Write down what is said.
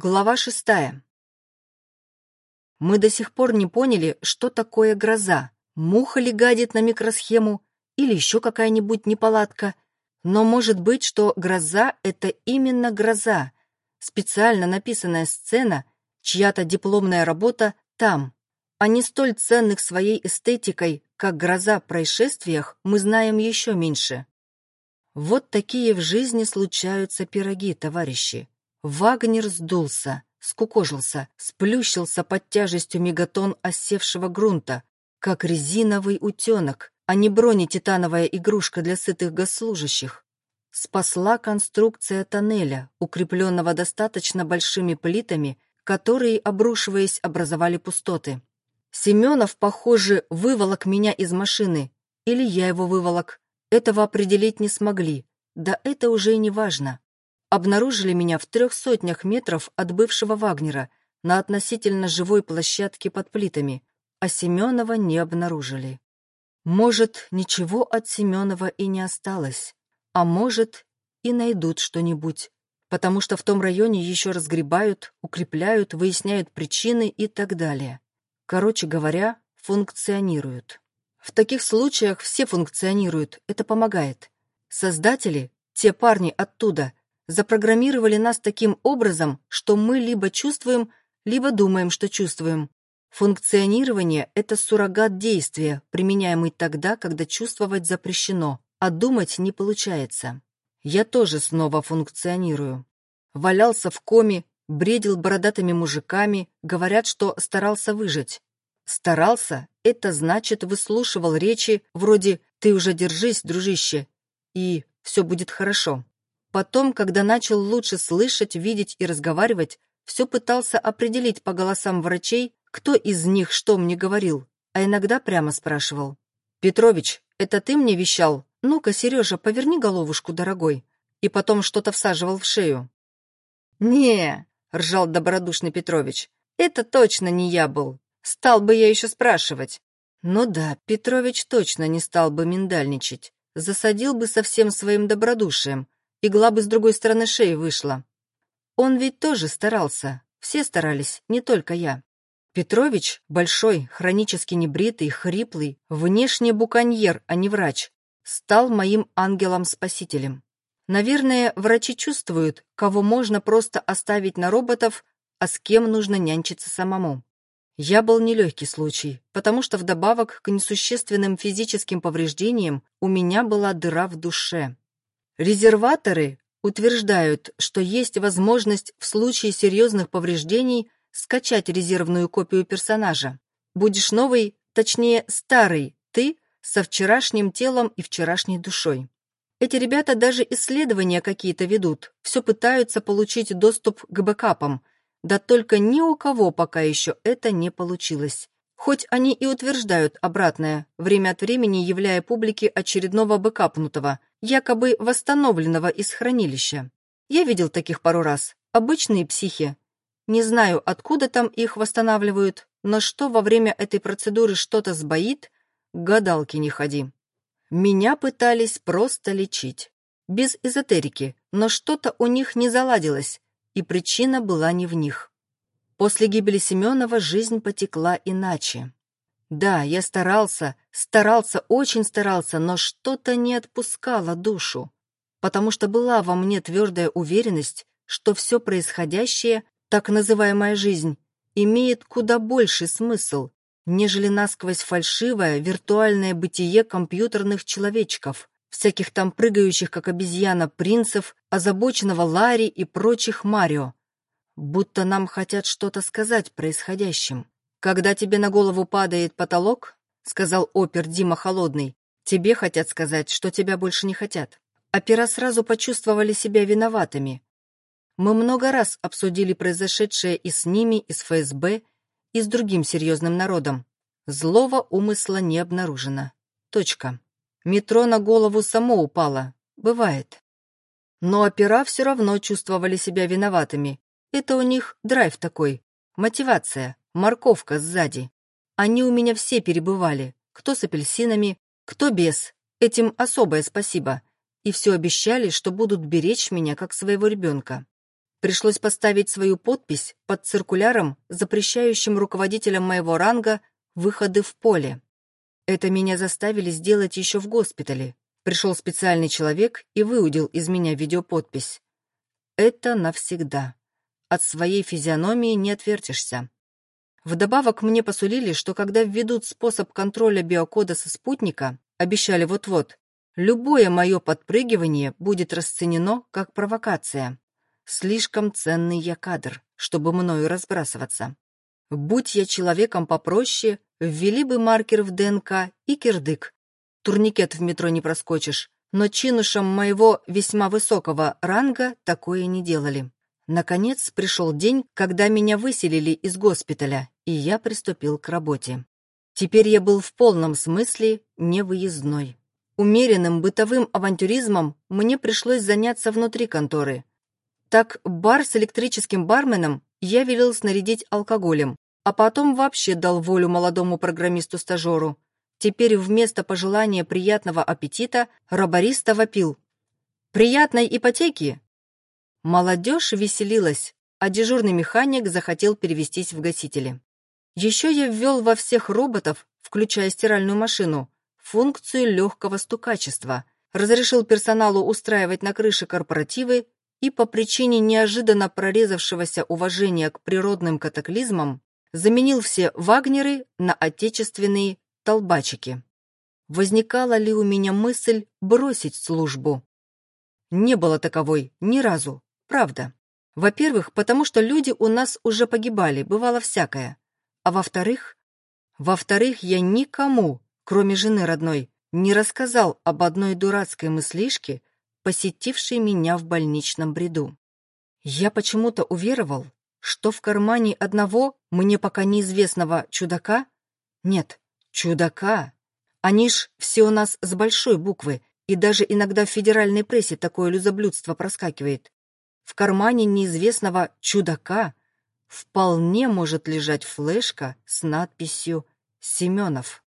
Глава шестая. Мы до сих пор не поняли, что такое гроза. Муха ли гадит на микросхему или еще какая-нибудь неполадка. Но может быть, что гроза — это именно гроза. Специально написанная сцена, чья-то дипломная работа там. А не столь ценных своей эстетикой, как гроза в происшествиях, мы знаем еще меньше. Вот такие в жизни случаются пироги, товарищи. Вагнер сдулся, скукожился, сплющился под тяжестью мегатон осевшего грунта, как резиновый утенок, а не бронетитановая игрушка для сытых госслужащих. Спасла конструкция тоннеля, укрепленного достаточно большими плитами, которые, обрушиваясь, образовали пустоты. Семенов, похоже, выволок меня из машины, или я его выволок. Этого определить не смогли, да это уже и не важно обнаружили меня в трех сотнях метров от бывшего Вагнера на относительно живой площадке под плитами, а Семенова не обнаружили. Может, ничего от Семенова и не осталось, а может, и найдут что-нибудь, потому что в том районе еще разгребают, укрепляют, выясняют причины и так далее. Короче говоря, функционируют. В таких случаях все функционируют, это помогает. Создатели, те парни оттуда, запрограммировали нас таким образом, что мы либо чувствуем, либо думаем, что чувствуем. Функционирование — это суррогат действия, применяемый тогда, когда чувствовать запрещено, а думать не получается. Я тоже снова функционирую. Валялся в коме, бредил бородатыми мужиками, говорят, что старался выжить. Старался — это значит выслушивал речи вроде «ты уже держись, дружище» и «все будет хорошо». Потом, когда начал лучше слышать, видеть и разговаривать, все пытался определить по голосам врачей, кто из них что мне говорил, а иногда прямо спрашивал. «Петрович, это ты мне вещал? Ну-ка, Сережа, поверни головушку, дорогой». И потом что-то всаживал в шею. «Не», — ржал добродушный Петрович, — «это точно не я был. Стал бы я еще спрашивать». Ну да, Петрович точно не стал бы миндальничать. Засадил бы со всем своим добродушием, Игла бы с другой стороны шеи вышла. Он ведь тоже старался. Все старались, не только я. Петрович, большой, хронически небритый, хриплый, внешне буконьер, а не врач, стал моим ангелом-спасителем. Наверное, врачи чувствуют, кого можно просто оставить на роботов, а с кем нужно нянчиться самому. Я был нелегкий случай, потому что вдобавок к несущественным физическим повреждениям у меня была дыра в душе. Резерваторы утверждают, что есть возможность в случае серьезных повреждений скачать резервную копию персонажа. Будешь новый, точнее старый, ты со вчерашним телом и вчерашней душой. Эти ребята даже исследования какие-то ведут, все пытаются получить доступ к бэкапам, да только ни у кого пока еще это не получилось. Хоть они и утверждают обратное, время от времени являя публике очередного бэкапнутого, якобы восстановленного из хранилища. Я видел таких пару раз. Обычные психи. Не знаю, откуда там их восстанавливают, но что во время этой процедуры что-то сбоит, к гадалке не ходи. Меня пытались просто лечить. Без эзотерики, но что-то у них не заладилось, и причина была не в них. После гибели Семенова жизнь потекла иначе. Да, я старался, старался, очень старался, но что-то не отпускало душу, потому что была во мне твердая уверенность, что все происходящее, так называемая жизнь, имеет куда больший смысл, нежели насквозь фальшивое виртуальное бытие компьютерных человечков, всяких там прыгающих, как обезьяна, принцев, озабоченного Ларри и прочих Марио, будто нам хотят что-то сказать происходящим. Когда тебе на голову падает потолок, сказал опер Дима Холодный, тебе хотят сказать, что тебя больше не хотят. Опера сразу почувствовали себя виноватыми. Мы много раз обсудили произошедшее и с ними, и с ФСБ, и с другим серьезным народом. Злого умысла не обнаружено. Точка. Метро на голову само упало. Бывает. Но опера все равно чувствовали себя виноватыми, это у них драйв такой, мотивация, морковка сзади. Они у меня все перебывали, кто с апельсинами, кто без. Этим особое спасибо. И все обещали, что будут беречь меня, как своего ребенка. Пришлось поставить свою подпись под циркуляром, запрещающим руководителям моего ранга выходы в поле. Это меня заставили сделать еще в госпитале. Пришел специальный человек и выудил из меня видеоподпись. Это навсегда. От своей физиономии не отвертишься. Вдобавок мне посулили, что когда введут способ контроля биокода со спутника, обещали вот-вот, любое мое подпрыгивание будет расценено как провокация. Слишком ценный я кадр, чтобы мною разбрасываться. Будь я человеком попроще, ввели бы маркер в ДНК и кирдык. Турникет в метро не проскочишь, но чинушам моего весьма высокого ранга такое не делали. Наконец пришел день, когда меня выселили из госпиталя, и я приступил к работе. Теперь я был в полном смысле невыездной. Умеренным бытовым авантюризмом мне пришлось заняться внутри конторы. Так бар с электрическим барменом я велел снарядить алкоголем, а потом вообще дал волю молодому программисту-стажеру. Теперь вместо пожелания приятного аппетита рабариста вопил. «Приятной ипотеки!» Молодежь веселилась, а дежурный механик захотел перевестись в гасители. Еще я ввел во всех роботов, включая стиральную машину, функцию легкого стукачества, разрешил персоналу устраивать на крыше корпоративы и по причине неожиданно прорезавшегося уважения к природным катаклизмам заменил все «вагнеры» на отечественные «толбачики». Возникала ли у меня мысль бросить службу? Не было таковой ни разу. Правда. Во-первых, потому что люди у нас уже погибали, бывало всякое. А во-вторых... Во-вторых, я никому, кроме жены родной, не рассказал об одной дурацкой мыслишке, посетившей меня в больничном бреду. Я почему-то уверовал, что в кармане одного, мне пока неизвестного чудака... Нет, чудака. Они ж все у нас с большой буквы, и даже иногда в федеральной прессе такое люзоблюдство проскакивает в кармане неизвестного чудака вполне может лежать флешка с надписью «Семенов».